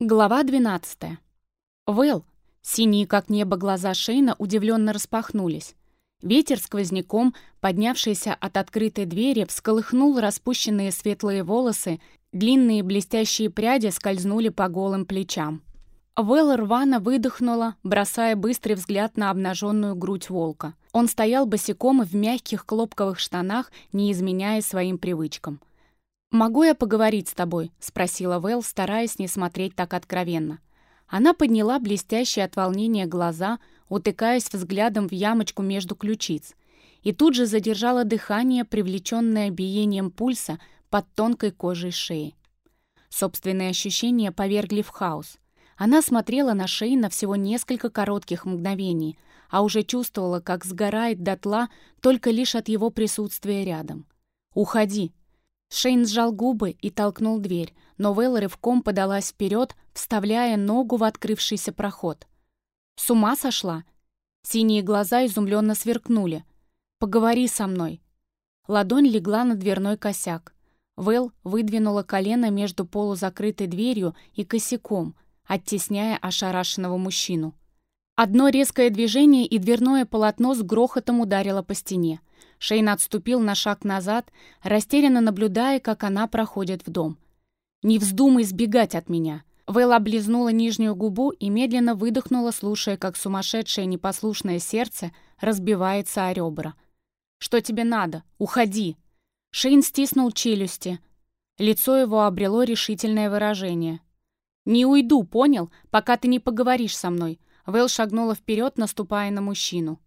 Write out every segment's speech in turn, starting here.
Глава 12. Вэл, синие как небо глаза Шейна удивленно распахнулись. Ветер сквозняком, поднявшийся от открытой двери, всколыхнул распущенные светлые волосы, длинные блестящие пряди скользнули по голым плечам. Вэл рвано выдохнула, бросая быстрый взгляд на обнаженную грудь волка. Он стоял босиком в мягких хлопковых штанах, не изменяя своим привычкам. «Могу я поговорить с тобой?» — спросила Вэл, стараясь не смотреть так откровенно. Она подняла блестящие от волнения глаза, утыкаясь взглядом в ямочку между ключиц, и тут же задержала дыхание, привлеченное биением пульса под тонкой кожей шеи. Собственные ощущения повергли в хаос. Она смотрела на Шейна всего несколько коротких мгновений, а уже чувствовала, как сгорает дотла только лишь от его присутствия рядом. «Уходи!» Шейн сжал губы и толкнул дверь, но Вэлла рывком подалась вперед, вставляя ногу в открывшийся проход. «С ума сошла?» Синие глаза изумленно сверкнули. «Поговори со мной». Ладонь легла на дверной косяк. Вэл выдвинула колено между полузакрытой дверью и косяком, оттесняя ошарашенного мужчину. Одно резкое движение, и дверное полотно с грохотом ударило по стене. Шейн отступил на шаг назад, растерянно наблюдая, как она проходит в дом. «Не вздумай сбегать от меня!» Вэл облизнула нижнюю губу и медленно выдохнула, слушая, как сумасшедшее непослушное сердце разбивается о ребра. «Что тебе надо? Уходи!» Шейн стиснул челюсти. Лицо его обрело решительное выражение. «Не уйду, понял, пока ты не поговоришь со мной». Вэл шагнула вперед, наступая на мужчину.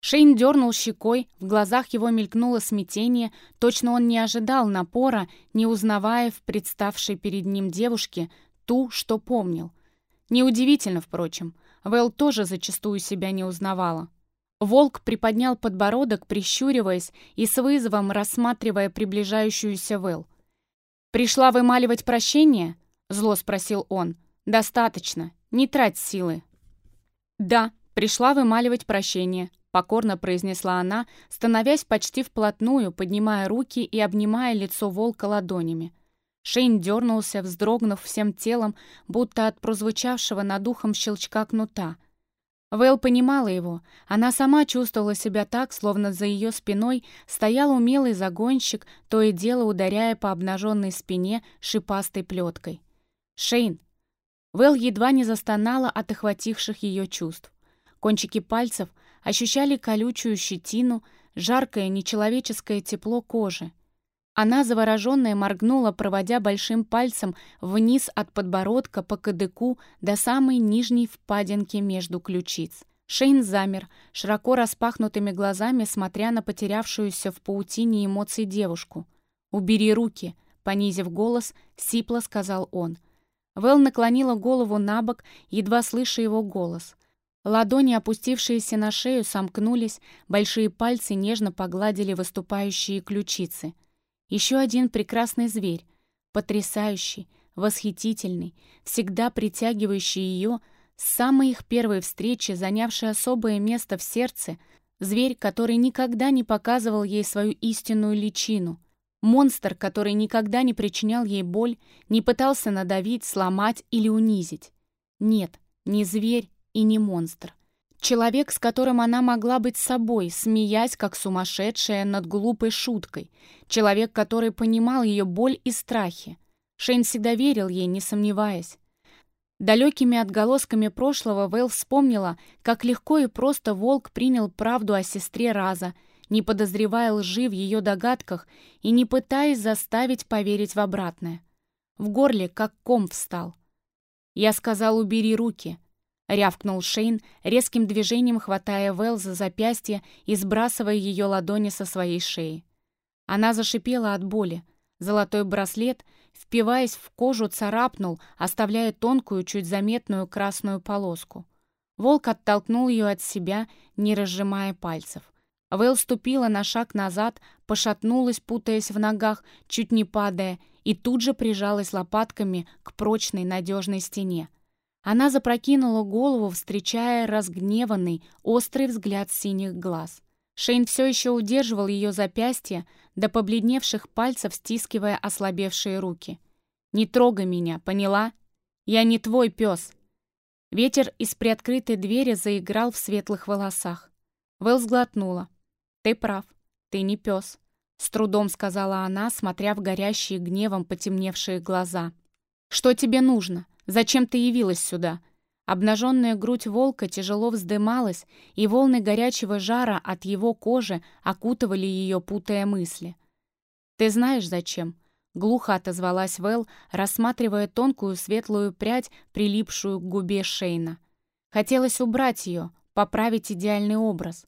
Шейн дернул щекой, в глазах его мелькнуло смятение, точно он не ожидал напора, не узнавая в представшей перед ним девушке ту, что помнил. Неудивительно, впрочем, Вэл тоже зачастую себя не узнавала. Волк приподнял подбородок, прищуриваясь и с вызовом рассматривая приближающуюся Вэл. «Пришла вымаливать прощение?» — зло спросил он. «Достаточно. Не трать силы». «Да, пришла вымаливать прощение», — покорно произнесла она, становясь почти вплотную, поднимая руки и обнимая лицо волка ладонями. Шейн дернулся, вздрогнув всем телом, будто от прозвучавшего над ухом щелчка кнута. Вэл понимала его. Она сама чувствовала себя так, словно за ее спиной стоял умелый загонщик, то и дело ударяя по обнаженной спине шипастой плеткой. «Шейн!» Вэл едва не застонала от охвативших ее чувств. Кончики пальцев ощущали колючую щетину, жаркое нечеловеческое тепло кожи. Она, завороженная, моргнула, проводя большим пальцем вниз от подбородка по кадыку до самой нижней впадинки между ключиц. Шейн замер, широко распахнутыми глазами, смотря на потерявшуюся в паутине эмоций девушку. «Убери руки!» — понизив голос, сипло сказал он. Вэл наклонила голову на бок, едва слыша его голос. Ладони, опустившиеся на шею, сомкнулись, большие пальцы нежно погладили выступающие ключицы. Еще один прекрасный зверь, потрясающий, восхитительный, всегда притягивающий ее, с самой их первой встречи, занявший особое место в сердце, зверь, который никогда не показывал ей свою истинную личину, монстр, который никогда не причинял ей боль, не пытался надавить, сломать или унизить. Нет, не зверь и не монстр. Человек, с которым она могла быть собой, смеясь, как сумасшедшая над глупой шуткой. Человек, который понимал ее боль и страхи. Шейн всегда верил ей, не сомневаясь. Далекими отголосками прошлого Вэл вспомнила, как легко и просто волк принял правду о сестре Раза, не подозревая лжи в ее догадках и не пытаясь заставить поверить в обратное. В горле как ком встал. «Я сказал, убери руки», рявкнул Шейн, резким движением хватая Вэл за запястье и сбрасывая ее ладони со своей шеи. Она зашипела от боли. Золотой браслет, впиваясь в кожу, царапнул, оставляя тонкую, чуть заметную красную полоску. Волк оттолкнул ее от себя, не разжимая пальцев. Вэл ступила на шаг назад, пошатнулась, путаясь в ногах, чуть не падая, и тут же прижалась лопатками к прочной надежной стене. Она запрокинула голову, встречая разгневанный, острый взгляд синих глаз. Шейн все еще удерживал ее запястье, до побледневших пальцев стискивая ослабевшие руки. «Не трогай меня, поняла? «Я не твой пес!» Ветер из приоткрытой двери заиграл в светлых волосах. Вэл сглотнула. «Ты прав, ты не пес», — с трудом сказала она, смотря в горящие гневом потемневшие глаза. «Что тебе нужно? Зачем ты явилась сюда?» Обнаженная грудь волка тяжело вздымалась, и волны горячего жара от его кожи окутывали ее, путая мысли. «Ты знаешь, зачем?» — глухо отозвалась Вэл, рассматривая тонкую светлую прядь, прилипшую к губе Шейна. Хотелось убрать ее, поправить идеальный образ.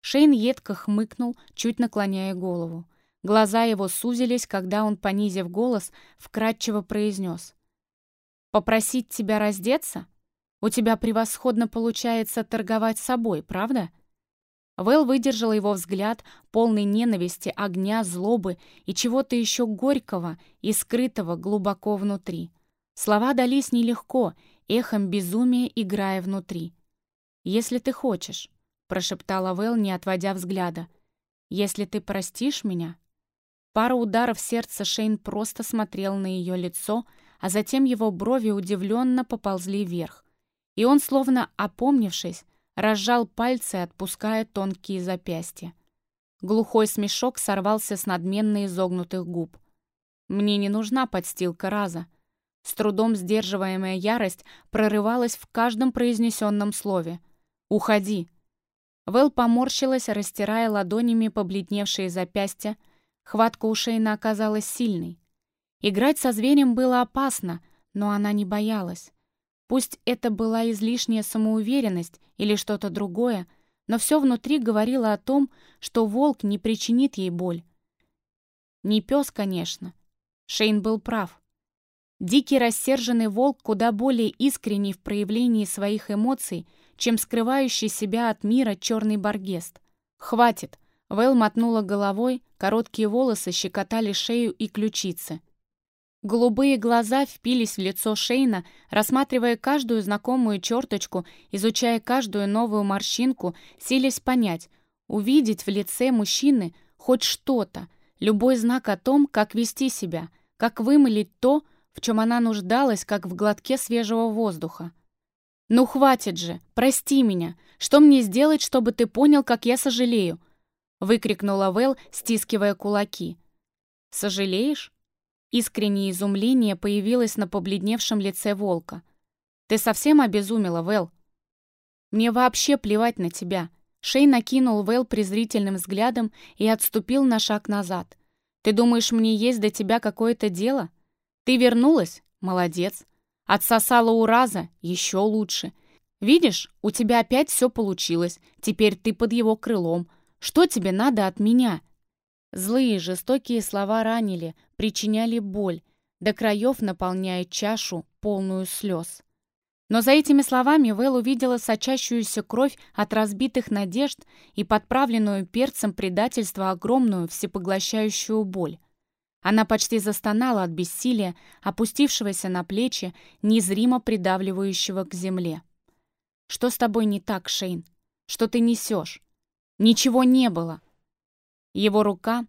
Шейн едко хмыкнул, чуть наклоняя голову. Глаза его сузились, когда он, понизив голос, вкратчиво произнес. «Попросить тебя раздеться? У тебя превосходно получается торговать собой, правда?» Вэл выдержала его взгляд, полный ненависти, огня, злобы и чего-то еще горького и скрытого глубоко внутри. Слова дались нелегко, эхом безумия играя внутри. «Если ты хочешь», — прошептала Вэл, не отводя взгляда. «Если ты простишь меня...» Пара ударов сердца Шейн просто смотрел на ее лицо, а затем его брови удивленно поползли вверх. И он, словно опомнившись, разжал пальцы, отпуская тонкие запястья. Глухой смешок сорвался с надменно изогнутых губ. «Мне не нужна подстилка раза». С трудом сдерживаемая ярость прорывалась в каждом произнесенном слове. «Уходи!» Вэл поморщилась, растирая ладонями побледневшие запястья. Хватка у Шейна оказалась сильной. Играть со зверем было опасно, но она не боялась. Пусть это была излишняя самоуверенность или что-то другое, но все внутри говорило о том, что волк не причинит ей боль. Не пес, конечно. Шейн был прав. Дикий рассерженный волк куда более искренний в проявлении своих эмоций, чем скрывающий себя от мира черный баргест. «Хватит!» Вэл мотнула головой, короткие волосы щекотали шею и ключицы. Голубые глаза впились в лицо Шейна, рассматривая каждую знакомую черточку, изучая каждую новую морщинку, силясь понять, увидеть в лице мужчины хоть что-то, любой знак о том, как вести себя, как вымылить то, в чем она нуждалась, как в глотке свежего воздуха. «Ну хватит же! Прости меня! Что мне сделать, чтобы ты понял, как я сожалею?» выкрикнула Вэл, стискивая кулаки. «Сожалеешь?» Искреннее изумление появилось на побледневшем лице волка. «Ты совсем обезумела, Вэл?» «Мне вообще плевать на тебя». Шей накинул Вэл презрительным взглядом и отступил на шаг назад. «Ты думаешь, мне есть до тебя какое-то дело? Ты вернулась? Молодец. Отсосала ураза? Еще лучше. Видишь, у тебя опять все получилось. Теперь ты под его крылом. Что тебе надо от меня?» Злые, жестокие слова ранили, причиняли боль, до краев наполняя чашу, полную слез. Но за этими словами Вэл увидела сочащуюся кровь от разбитых надежд и подправленную перцем предательства огромную всепоглощающую боль. Она почти застонала от бессилия, опустившегося на плечи, незримо придавливающего к земле. «Что с тобой не так, Шейн? Что ты несешь? Ничего не было!» Его рука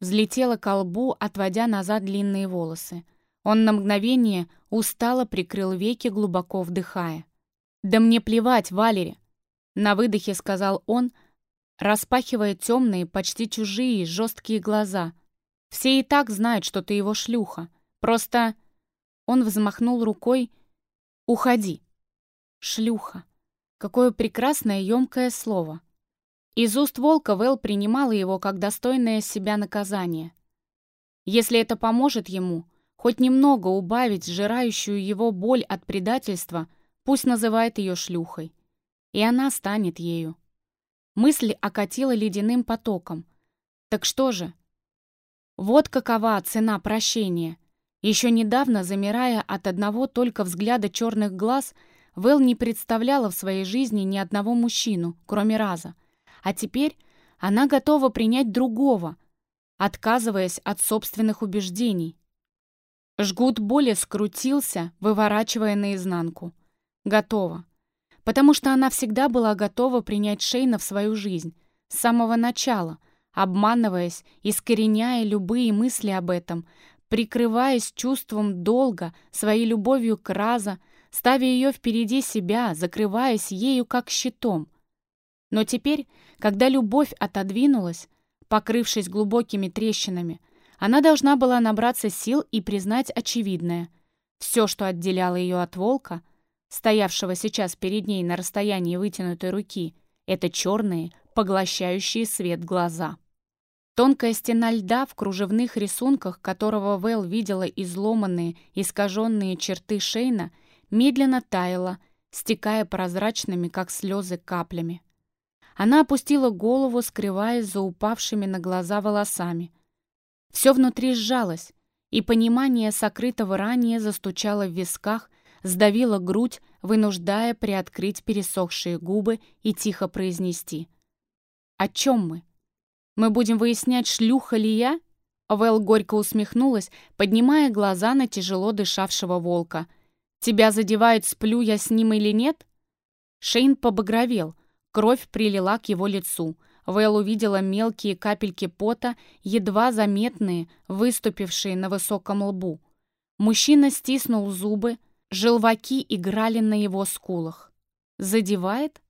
взлетела к лбу, отводя назад длинные волосы. Он на мгновение устало прикрыл веки, глубоко вдыхая. «Да мне плевать, Валери!» На выдохе сказал он, распахивая темные, почти чужие, жесткие глаза. «Все и так знают, что ты его шлюха. Просто...» Он взмахнул рукой. «Уходи!» «Шлюха!» Какое прекрасное емкое слово. Из уст волка Вэл принимала его как достойное себя наказание. Если это поможет ему хоть немного убавить сжирающую его боль от предательства, пусть называет ее шлюхой. И она станет ею. Мысль окатила ледяным потоком. Так что же? Вот какова цена прощения. Еще недавно, замирая от одного только взгляда черных глаз, Вэл не представляла в своей жизни ни одного мужчину, кроме Раза — а теперь она готова принять другого, отказываясь от собственных убеждений. Жгут боли скрутился, выворачивая наизнанку. Готова. Потому что она всегда была готова принять Шейна в свою жизнь, с самого начала, обманываясь, искореняя любые мысли об этом, прикрываясь чувством долга, своей любовью к Раза, ставя ее впереди себя, закрываясь ею как щитом. Но теперь, когда любовь отодвинулась, покрывшись глубокими трещинами, она должна была набраться сил и признать очевидное. Все, что отделяло ее от волка, стоявшего сейчас перед ней на расстоянии вытянутой руки, это черные, поглощающие свет глаза. Тонкая стена льда в кружевных рисунках, которого Вэл видела изломанные, искаженные черты Шейна, медленно таяла, стекая прозрачными, как слезы, каплями. Она опустила голову, скрываясь за упавшими на глаза волосами. Все внутри сжалось, и понимание сокрытого ранее застучало в висках, сдавило грудь, вынуждая приоткрыть пересохшие губы и тихо произнести. «О чем мы? Мы будем выяснять, шлюха ли я?» Вэл горько усмехнулась, поднимая глаза на тяжело дышавшего волка. «Тебя задевает, сплю я с ним или нет?» Шейн побагровел, кровь прилила к его лицу. Вэл увидела мелкие капельки пота, едва заметные, выступившие на высоком лбу. Мужчина стиснул зубы, желваки играли на его скулах. «Задевает?»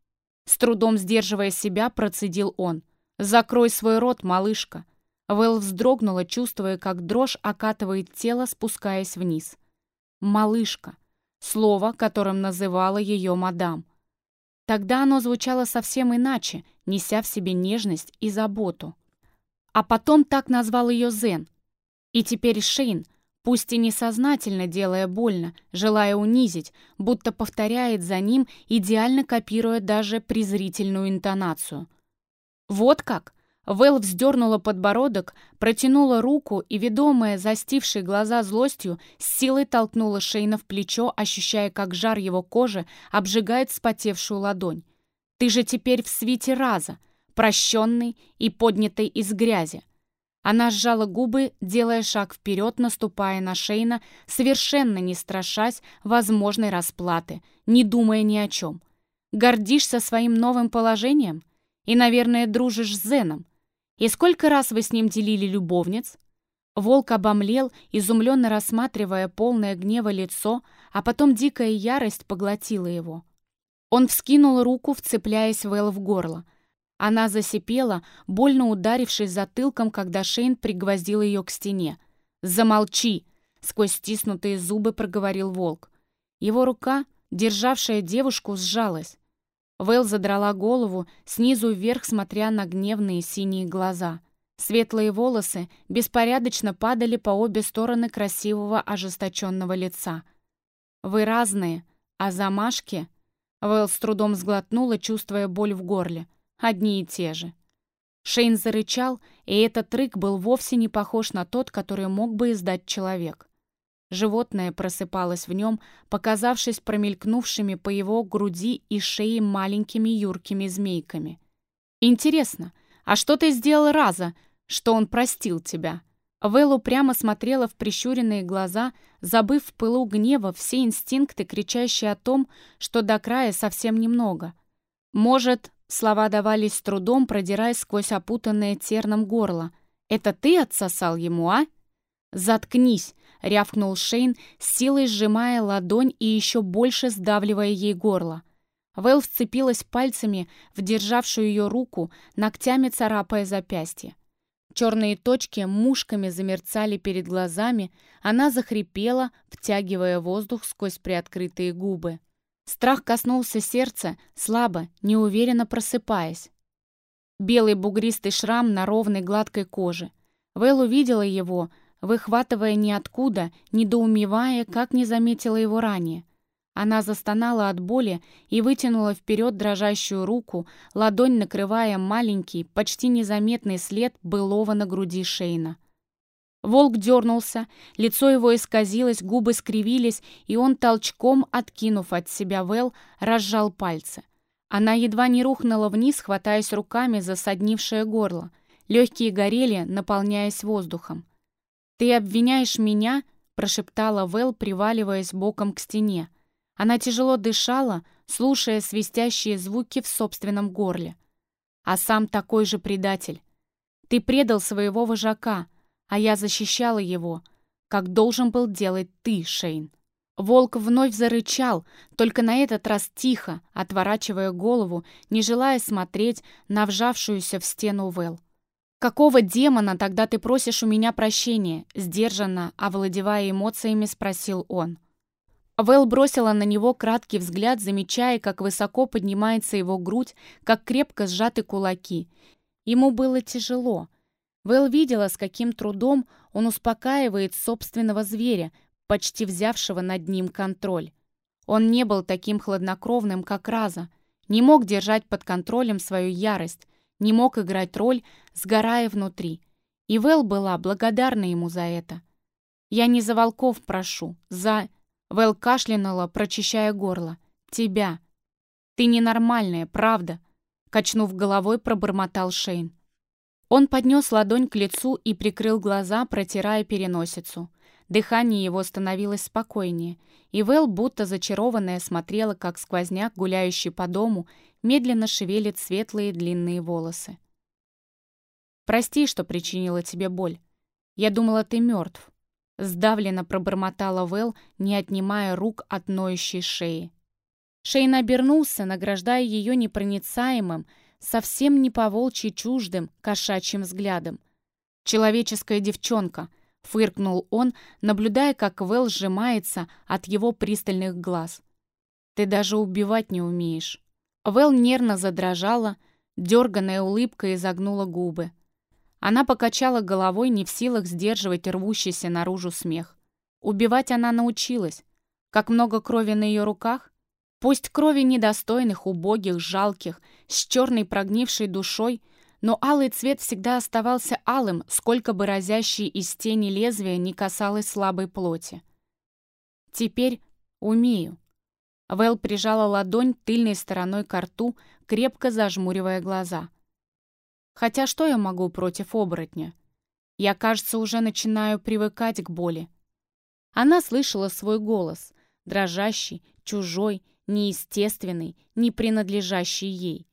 С трудом сдерживая себя, процедил он. «Закрой свой рот, малышка!» Вэл вздрогнула, чувствуя, как дрожь окатывает тело, спускаясь вниз. «Малышка» — слово, которым называла ее мадам. Тогда оно звучало совсем иначе, неся в себе нежность и заботу. А потом так назвал ее Зен. И теперь Шейн, пусть и несознательно делая больно, желая унизить, будто повторяет за ним, идеально копируя даже презрительную интонацию. «Вот как?» Вэл вздернула подбородок, протянула руку и, ведомая застившей глаза злостью, с силой толкнула Шейна в плечо, ощущая, как жар его кожи обжигает вспотевшую ладонь. «Ты же теперь в свите раза, прощенный и поднятый из грязи». Она сжала губы, делая шаг вперед, наступая на Шейна, совершенно не страшась возможной расплаты, не думая ни о чем. «Гордишься своим новым положением?» И, наверное, дружишь с Зеном. И сколько раз вы с ним делили любовниц?» Волк обомлел, изумленно рассматривая полное гнева лицо, а потом дикая ярость поглотила его. Он вскинул руку, вцепляясь Вэл в горло. Она засипела, больно ударившись затылком, когда Шейн пригвоздил ее к стене. «Замолчи!» — сквозь стиснутые зубы проговорил волк. Его рука, державшая девушку, сжалась. Вэл задрала голову, снизу вверх смотря на гневные синие глаза. Светлые волосы беспорядочно падали по обе стороны красивого ожесточенного лица. «Вы разные, а замашки...» Вэл с трудом сглотнула, чувствуя боль в горле. «Одни и те же». Шейн зарычал, и этот рык был вовсе не похож на тот, который мог бы издать человек. Животное просыпалось в нем, показавшись промелькнувшими по его груди и шее маленькими юркими змейками. «Интересно, а что ты сделал раза, что он простил тебя?» Вэллу прямо смотрела в прищуренные глаза, забыв в пылу гнева все инстинкты, кричащие о том, что до края совсем немного. Может, слова давались с трудом, продираясь сквозь опутанное терном горло. «Это ты отсосал ему, а?» «Заткнись!» — рявкнул Шейн, силой сжимая ладонь и еще больше сдавливая ей горло. Вэл вцепилась пальцами в державшую ее руку, ногтями царапая запястье. Черные точки мушками замерцали перед глазами, она захрипела, втягивая воздух сквозь приоткрытые губы. Страх коснулся сердца, слабо, неуверенно просыпаясь. Белый бугристый шрам на ровной гладкой коже. Вэл увидела его, выхватывая ниоткуда, недоумевая, как не заметила его ранее. Она застонала от боли и вытянула вперед дрожащую руку, ладонь накрывая маленький, почти незаметный след былого на груди Шейна. Волк дернулся, лицо его исказилось, губы скривились, и он толчком, откинув от себя Вэл, разжал пальцы. Она едва не рухнула вниз, хватаясь руками за соднившее горло. Легкие горели, наполняясь воздухом. «Ты обвиняешь меня?» — прошептала Вэл, приваливаясь боком к стене. Она тяжело дышала, слушая свистящие звуки в собственном горле. «А сам такой же предатель. Ты предал своего вожака, а я защищала его. как должен был делать ты, Шейн. Волк вновь зарычал, только на этот раз тихо, отворачивая голову, не желая смотреть на вжавшуюся в стену Вэл. «Какого демона тогда ты просишь у меня прощения?» Сдержанно, овладевая эмоциями, спросил он. Вэл бросила на него краткий взгляд, замечая, как высоко поднимается его грудь, как крепко сжаты кулаки. Ему было тяжело. Вэл видела, с каким трудом он успокаивает собственного зверя, почти взявшего над ним контроль. Он не был таким хладнокровным, как Раза, не мог держать под контролем свою ярость, не мог играть роль, сгорая внутри. И Вэл была благодарна ему за это. «Я не за волков прошу, за...» Вэл кашлянула, прочищая горло. «Тебя. Ты ненормальная, правда?» Качнув головой, пробормотал Шейн. Он поднес ладонь к лицу и прикрыл глаза, протирая переносицу. Дыхание его становилось спокойнее, и Вэл, будто зачарованная, смотрела, как сквозняк, гуляющий по дому, медленно шевелит светлые длинные волосы. «Прости, что причинила тебе боль. Я думала, ты мертв», — сдавленно пробормотала Вэл, не отнимая рук от ноющей шеи. Шейн обернулся, награждая ее непроницаемым, совсем не по-волчьи чуждым, кошачьим взглядом. «Человеческая девчонка», фыркнул он, наблюдая, как Вэл сжимается от его пристальных глаз. «Ты даже убивать не умеешь». Вэл нервно задрожала, дерганная улыбка изогнула губы. Она покачала головой, не в силах сдерживать рвущийся наружу смех. Убивать она научилась. Как много крови на ее руках? Пусть крови недостойных, убогих, жалких, с черной прогнившей душой — но алый цвет всегда оставался алым, сколько бы разящей из тени лезвия не касалось слабой плоти. «Теперь умею». Вэл прижала ладонь тыльной стороной к рту, крепко зажмуривая глаза. «Хотя что я могу против оборотня? Я, кажется, уже начинаю привыкать к боли». Она слышала свой голос, дрожащий, чужой, неестественный, не принадлежащий ей.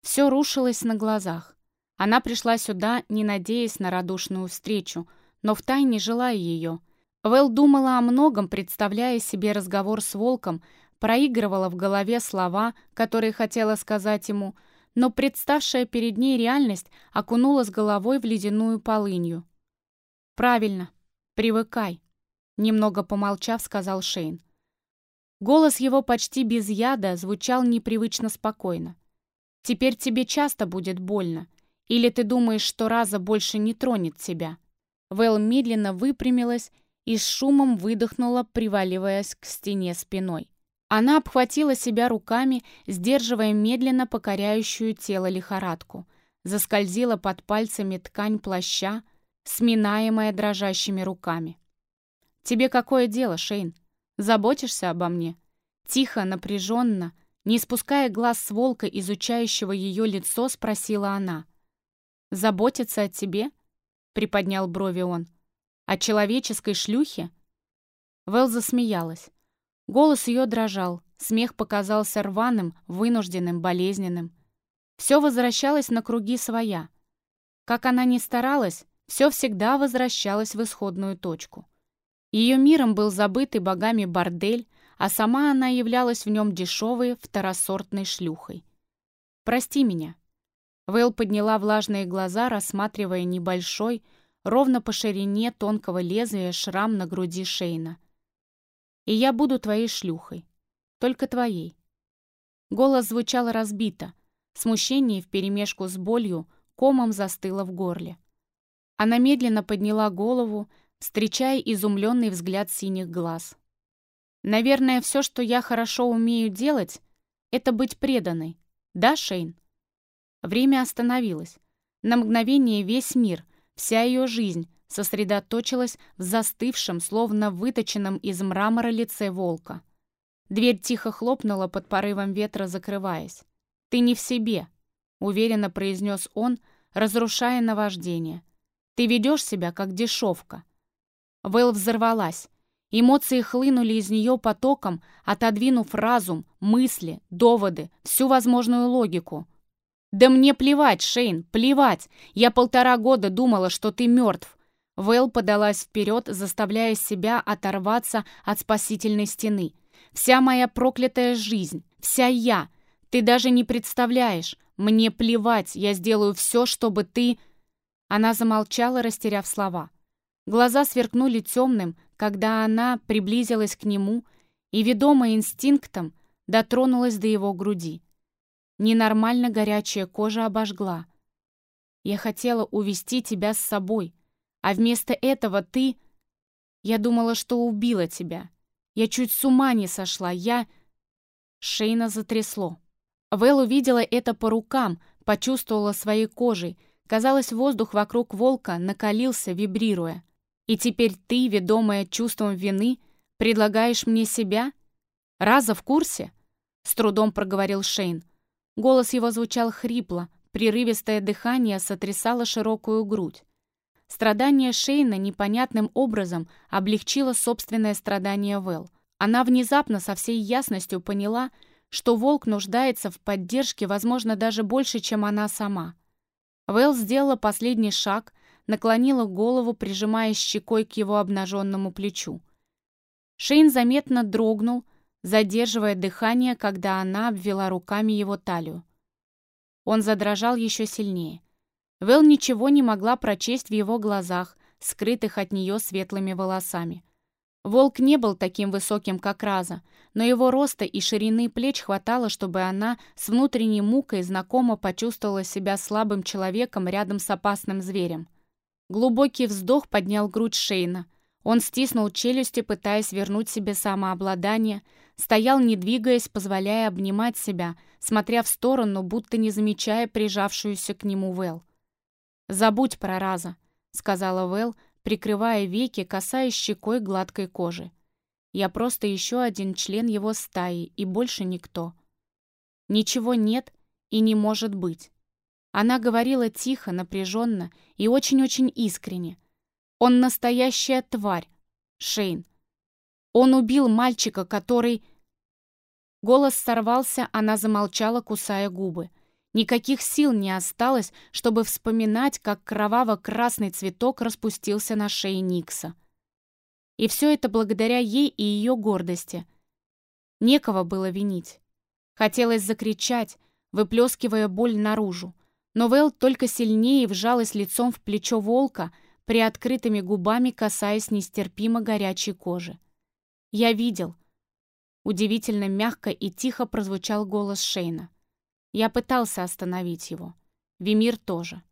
Все рушилось на глазах. Она пришла сюда, не надеясь на радушную встречу, но втайне желая ее. Вэл думала о многом, представляя себе разговор с волком, проигрывала в голове слова, которые хотела сказать ему, но представшая перед ней реальность окунула с головой в ледяную полынью. «Правильно, привыкай», — немного помолчав, сказал Шейн. Голос его почти без яда звучал непривычно спокойно. «Теперь тебе часто будет больно. Или ты думаешь, что Раза больше не тронет тебя?» Вэл медленно выпрямилась и с шумом выдохнула, приваливаясь к стене спиной. Она обхватила себя руками, сдерживая медленно покоряющую тело лихорадку. Заскользила под пальцами ткань плаща, сминаемая дрожащими руками. «Тебе какое дело, Шейн? Заботишься обо мне?» Тихо, напряженно, не спуская глаз с волка, изучающего ее лицо, спросила она — Заботиться о тебе?» — приподнял брови он. «О человеческой шлюхе?» Вэл засмеялась. Голос ее дрожал, смех показался рваным, вынужденным, болезненным. Все возвращалось на круги своя. Как она ни старалась, все всегда возвращалось в исходную точку. Ее миром был забытый богами бордель, а сама она являлась в нем дешевой, второсортной шлюхой. «Прости меня», Вэл подняла влажные глаза, рассматривая небольшой, ровно по ширине тонкого лезвия шрам на груди Шейна. «И я буду твоей шлюхой. Только твоей». Голос звучал разбито. Смущение вперемешку с болью комом застыло в горле. Она медленно подняла голову, встречая изумленный взгляд синих глаз. «Наверное, все, что я хорошо умею делать, это быть преданной. Да, Шейн?» Время остановилось. На мгновение весь мир, вся ее жизнь сосредоточилась в застывшем, словно выточенном из мрамора лице волка. Дверь тихо хлопнула под порывом ветра, закрываясь. «Ты не в себе», — уверенно произнес он, разрушая наваждение. «Ты ведешь себя, как дешевка». Вэл взорвалась. Эмоции хлынули из нее потоком, отодвинув разум, мысли, доводы, всю возможную логику — «Да мне плевать, Шейн, плевать! Я полтора года думала, что ты мертв. Вэл подалась вперед, заставляя себя оторваться от спасительной стены. «Вся моя проклятая жизнь, вся я. Ты даже не представляешь. Мне плевать, я сделаю все, чтобы ты...» Она замолчала, растеряв слова. Глаза сверкнули темным, когда она приблизилась к нему и, ведомая инстинктом, дотронулась до его груди. Ненормально горячая кожа обожгла. «Я хотела увести тебя с собой», а вместо этого ты... Я думала, что убила тебя. Я чуть с ума не сошла. Я...» Шейна затрясло. Вэл увидела это по рукам, почувствовала своей кожей. Казалось, воздух вокруг волка накалился, вибрируя. «И теперь ты, ведомая чувством вины, предлагаешь мне себя? Раза в курсе?» С трудом проговорил Шейн. Голос его звучал хрипло, прерывистое дыхание сотрясало широкую грудь. Страдание Шейна непонятным образом облегчило собственное страдание Вэл. Она внезапно со всей ясностью поняла, что волк нуждается в поддержке, возможно, даже больше, чем она сама. Вэл сделала последний шаг, наклонила голову, прижимая щекой к его обнаженному плечу. Шейн заметно дрогнул, задерживая дыхание, когда она обвела руками его талию. Он задрожал еще сильнее. Вэл ничего не могла прочесть в его глазах, скрытых от нее светлыми волосами. Волк не был таким высоким, как Раза, но его роста и ширины плеч хватало, чтобы она с внутренней мукой знакомо почувствовала себя слабым человеком рядом с опасным зверем. Глубокий вздох поднял грудь Шейна. Он стиснул челюсти, пытаясь вернуть себе самообладание, стоял, не двигаясь, позволяя обнимать себя, смотря в сторону, будто не замечая прижавшуюся к нему Вэл. «Забудь про Раза», — сказала Вэл, прикрывая веки, касаясь щекой гладкой кожи. «Я просто еще один член его стаи, и больше никто. Ничего нет и не может быть». Она говорила тихо, напряженно и очень-очень искренне. «Он настоящая тварь, Шейн. Он убил мальчика, который...» Голос сорвался, она замолчала, кусая губы. Никаких сил не осталось, чтобы вспоминать, как кроваво-красный цветок распустился на шее Никса. И все это благодаря ей и ее гордости. Некого было винить. Хотелось закричать, выплескивая боль наружу. Но Вэл только сильнее вжалась лицом в плечо волка, приоткрытыми губами касаясь нестерпимо горячей кожи. «Я видел». Удивительно мягко и тихо прозвучал голос Шейна. Я пытался остановить его. Вимир тоже.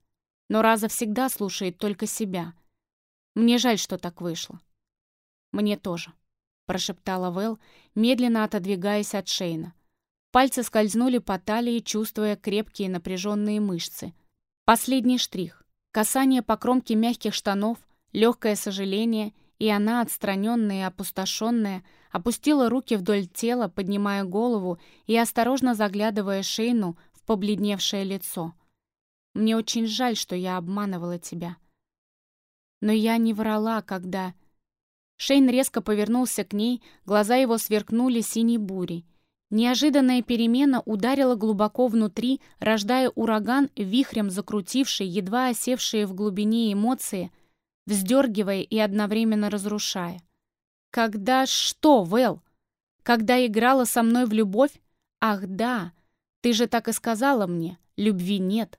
Но Раза всегда слушает только себя. Мне жаль, что так вышло. Мне тоже, прошептала Вэл, медленно отодвигаясь от Шейна. Пальцы скользнули по талии, чувствуя крепкие напряженные мышцы. Последний штрих. Касание по кромке мягких штанов, легкое сожаление, и она, отстраненная и опустошенная, опустила руки вдоль тела, поднимая голову и осторожно заглядывая Шейну в побледневшее лицо. «Мне очень жаль, что я обманывала тебя. Но я не врала, когда...» Шейн резко повернулся к ней, глаза его сверкнули синей бурей. Неожиданная перемена ударила глубоко внутри, рождая ураган, вихрем закрутивший, едва осевшие в глубине эмоции, вздергивая и одновременно разрушая. Когда что, Вэл? Когда играла со мной в любовь? Ах, да, ты же так и сказала мне, любви нет.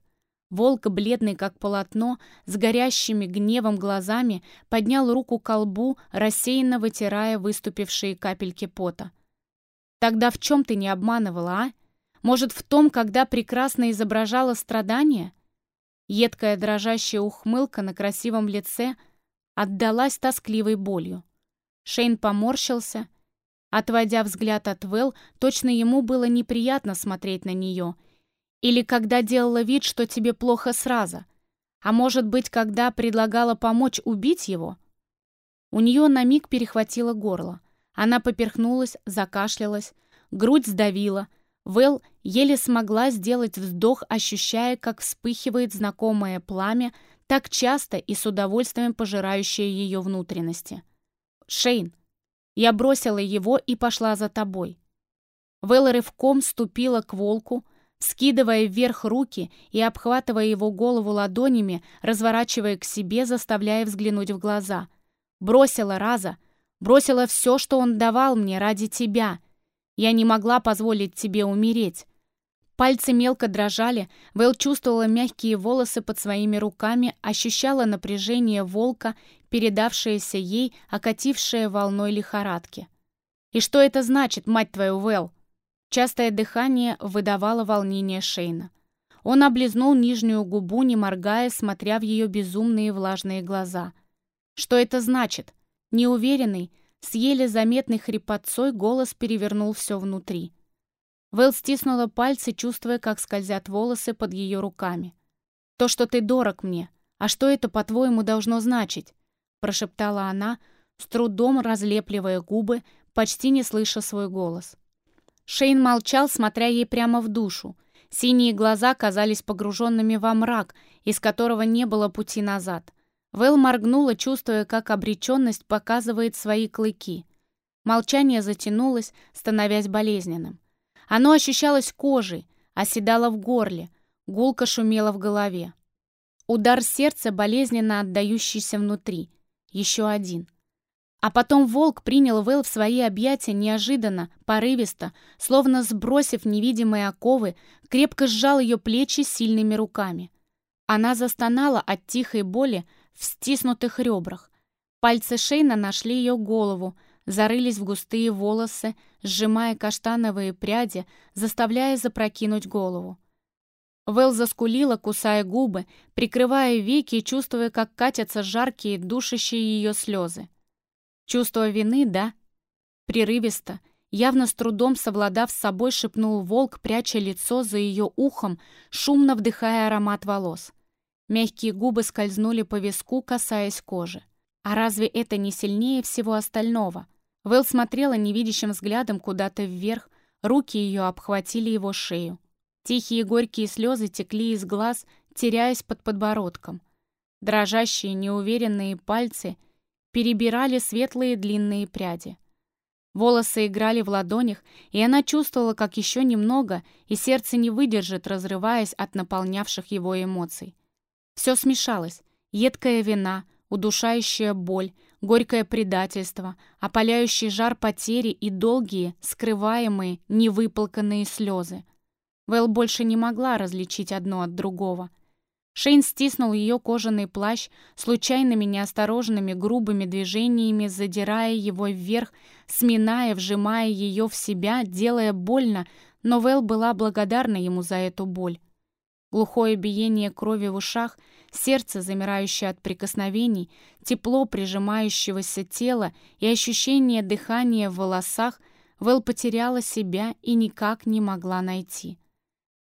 Волк, бледный как полотно, с горящими гневом глазами, поднял руку к колбу, рассеянно вытирая выступившие капельки пота. «Тогда в чем ты не обманывала, а? Может, в том, когда прекрасно изображала страдания?» Едкая дрожащая ухмылка на красивом лице отдалась тоскливой болью. Шейн поморщился, отводя взгляд от Вэл, точно ему было неприятно смотреть на нее. Или когда делала вид, что тебе плохо сразу. А может быть, когда предлагала помочь убить его? У нее на миг перехватило горло. Она поперхнулась, закашлялась, грудь сдавила. Вэл еле смогла сделать вздох, ощущая, как вспыхивает знакомое пламя, так часто и с удовольствием пожирающее ее внутренности. Шейн, я бросила его и пошла за тобой. Вэлла рывком ступила к волку, скидывая вверх руки и обхватывая его голову ладонями, разворачивая к себе, заставляя взглянуть в глаза. Бросила Раза, бросила все, что он давал мне ради тебя. Я не могла позволить тебе умереть. Пальцы мелко дрожали, Вэл чувствовала мягкие волосы под своими руками, ощущала напряжение волка, передавшееся ей, окатившее волной лихорадки. «И что это значит, мать твою, Вэл?» Частое дыхание выдавало волнение Шейна. Он облизнул нижнюю губу, не моргая, смотря в ее безумные влажные глаза. «Что это значит?» Неуверенный, с еле заметной хрипотцой голос перевернул все внутри. Вэл стиснула пальцы, чувствуя, как скользят волосы под ее руками. «То, что ты дорог мне. А что это, по-твоему, должно значить?» прошептала она, с трудом разлепливая губы, почти не слыша свой голос. Шейн молчал, смотря ей прямо в душу. Синие глаза казались погруженными во мрак, из которого не было пути назад. Вэл моргнула, чувствуя, как обреченность показывает свои клыки. Молчание затянулось, становясь болезненным. Оно ощущалось кожей, оседало в горле, гулко шумело в голове. Удар сердца, болезненно отдающийся внутри. Еще один. А потом волк принял Вэл в свои объятия неожиданно, порывисто, словно сбросив невидимые оковы, крепко сжал ее плечи сильными руками. Она застонала от тихой боли в стиснутых ребрах. Пальцы Шейна нашли ее голову, зарылись в густые волосы, сжимая каштановые пряди, заставляя запрокинуть голову. Вэл заскулила, кусая губы, прикрывая веки и чувствуя, как катятся жаркие, душащие ее слезы. Чувство вины, да? Прерывисто, явно с трудом совладав с собой, шепнул волк, пряча лицо за ее ухом, шумно вдыхая аромат волос. Мягкие губы скользнули по виску, касаясь кожи. А разве это не сильнее всего остального? Вэл смотрела невидящим взглядом куда-то вверх, руки ее обхватили его шею. Тихие горькие слезы текли из глаз, теряясь под подбородком. Дрожащие, неуверенные пальцы перебирали светлые длинные пряди. Волосы играли в ладонях, и она чувствовала, как еще немного, и сердце не выдержит, разрываясь от наполнявших его эмоций. Все смешалось. Едкая вина, удушающая боль, горькое предательство, опаляющий жар потери и долгие, скрываемые, невыплаканные слезы. Вэл больше не могла различить одно от другого. Шейн стиснул ее кожаный плащ, случайными неосторожными грубыми движениями задирая его вверх, сминая, вжимая ее в себя, делая больно, но Вэл была благодарна ему за эту боль. Глухое биение крови в ушах, сердце, замирающее от прикосновений, тепло прижимающегося тела и ощущение дыхания в волосах, Вэл потеряла себя и никак не могла найти.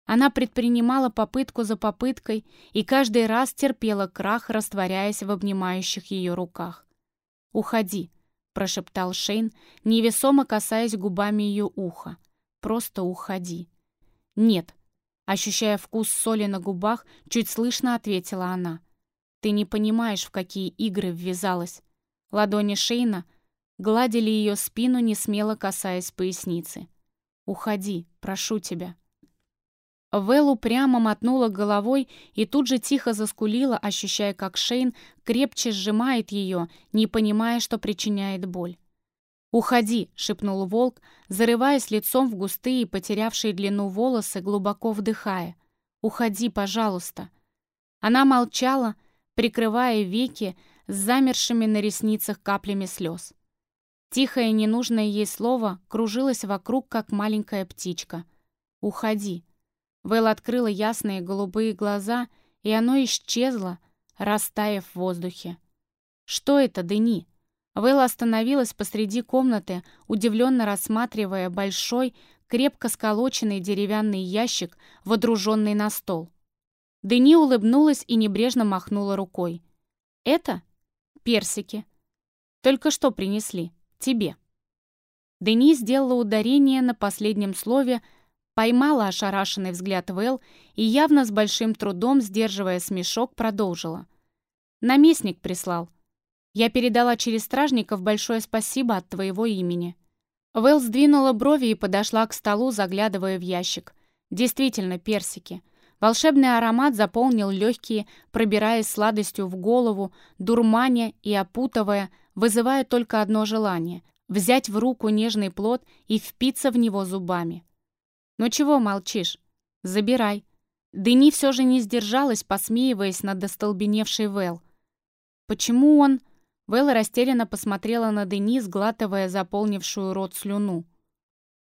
Она предпринимала попытку за попыткой и каждый раз терпела крах, растворяясь в обнимающих ее руках. «Уходи», — прошептал Шейн, невесомо касаясь губами ее уха. «Просто уходи». «Нет», Ощущая вкус соли на губах, чуть слышно ответила она. «Ты не понимаешь, в какие игры ввязалась». Ладони Шейна гладили ее спину, не смело касаясь поясницы. «Уходи, прошу тебя». Вэл прямо мотнула головой и тут же тихо заскулила, ощущая, как Шейн крепче сжимает ее, не понимая, что причиняет боль. «Уходи!» — шепнул волк, зарываясь лицом в густые, потерявшие длину волосы, глубоко вдыхая. «Уходи, пожалуйста!» Она молчала, прикрывая веки с замершими на ресницах каплями слез. Тихое, ненужное ей слово кружилось вокруг, как маленькая птичка. «Уходи!» Вэл открыла ясные голубые глаза, и оно исчезло, растаяв в воздухе. «Что это, Дени?» Вэлла остановилась посреди комнаты, удивленно рассматривая большой, крепко сколоченный деревянный ящик, водруженный на стол. Дени улыбнулась и небрежно махнула рукой. «Это? Персики. Только что принесли. Тебе». Дени сделала ударение на последнем слове, поймала ошарашенный взгляд Вэл и явно с большим трудом, сдерживая смешок, продолжила. «Наместник прислал. Я передала через стражников большое спасибо от твоего имени». Вэл сдвинула брови и подошла к столу, заглядывая в ящик. Действительно, персики. Волшебный аромат заполнил легкие, пробираясь сладостью в голову, дурманя и опутывая, вызывая только одно желание — взять в руку нежный плод и впиться в него зубами. «Ну чего молчишь? Забирай». Дени все же не сдержалась, посмеиваясь над остолбеневшей Вэл. «Почему он...» Вэл растерянно посмотрела на Дени, сглатывая заполнившую рот слюну.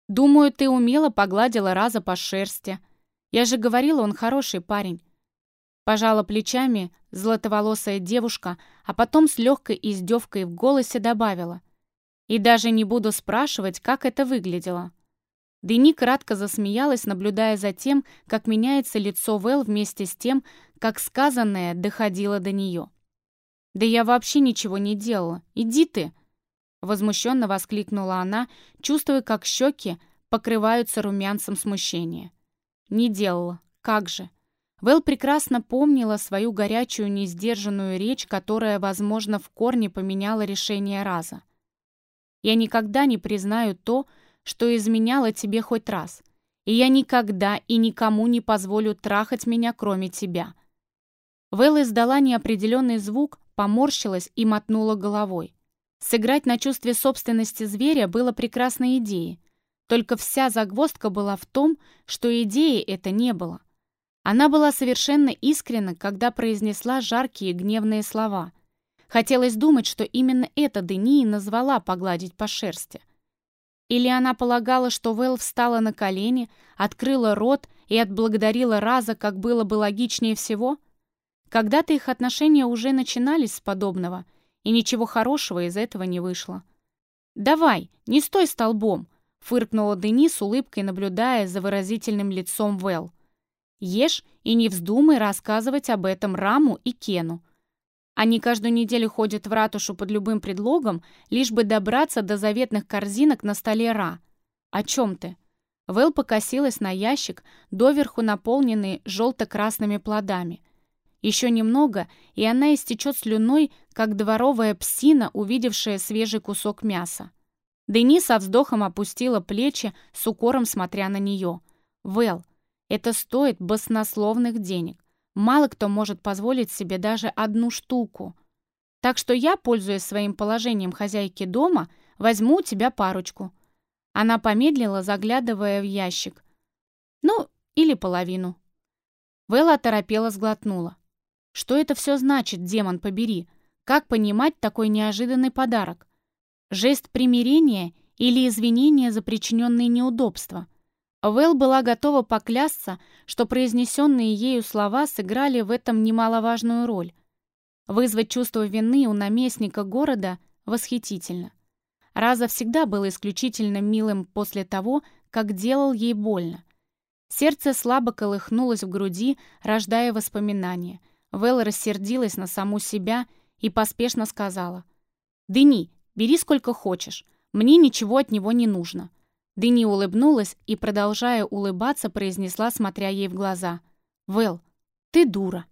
«Думаю, ты умело погладила Раза по шерсти. Я же говорила, он хороший парень». Пожала плечами златоволосая девушка, а потом с легкой издевкой в голосе добавила. «И даже не буду спрашивать, как это выглядело». Дени кратко засмеялась, наблюдая за тем, как меняется лицо Вэл вместе с тем, как сказанное доходило до нее. «Да я вообще ничего не делала. Иди ты!» Возмущенно воскликнула она, чувствуя, как щеки покрываются румянцем смущения. Не делала. Как же? Вэл прекрасно помнила свою горячую, несдержанную речь, которая, возможно, в корне поменяла решение раза. «Я никогда не признаю то, что изменяла тебе хоть раз, и я никогда и никому не позволю трахать меня, кроме тебя». Вэл издала неопределенный звук, поморщилась и мотнула головой. Сыграть на чувстве собственности зверя было прекрасной идеей. Только вся загвоздка была в том, что идеи это не было. Она была совершенно искренна, когда произнесла жаркие гневные слова. Хотелось думать, что именно это Дени назвала погладить по шерсти. Или она полагала, что Вэл встала на колени, открыла рот и отблагодарила Раза, как было бы логичнее всего? Когда-то их отношения уже начинались с подобного — и ничего хорошего из этого не вышло. «Давай, не стой столбом!» — фыркнула Дени с улыбкой, наблюдая за выразительным лицом Вэл. «Ешь и не вздумай рассказывать об этом Раму и Кену. Они каждую неделю ходят в ратушу под любым предлогом, лишь бы добраться до заветных корзинок на столе Ра. О чем ты?» Вэл покосилась на ящик, доверху наполненный желто-красными плодами — еще немного, и она истечет слюной, как дворовая псина, увидевшая свежий кусок мяса. Дени со вздохом опустила плечи, с укором смотря на нее. «Вэл, это стоит баснословных денег. Мало кто может позволить себе даже одну штуку. Так что я, пользуясь своим положением хозяйки дома, возьму у тебя парочку». Она помедлила, заглядывая в ящик. «Ну, или половину». Вэлла оторопела, сглотнула. Что это все значит, демон побери? Как понимать такой неожиданный подарок? Жест примирения или извинения за причиненные неудобства? Вэл была готова поклясться, что произнесенные ею слова сыграли в этом немаловажную роль. Вызвать чувство вины у наместника города восхитительно. Раза всегда был исключительно милым после того, как делал ей больно. Сердце слабо колыхнулось в груди, рождая воспоминания — Вэл рассердилась на саму себя и поспешно сказала. «Дени, бери сколько хочешь. Мне ничего от него не нужно». Дени улыбнулась и, продолжая улыбаться, произнесла, смотря ей в глаза. «Вэл, ты дура».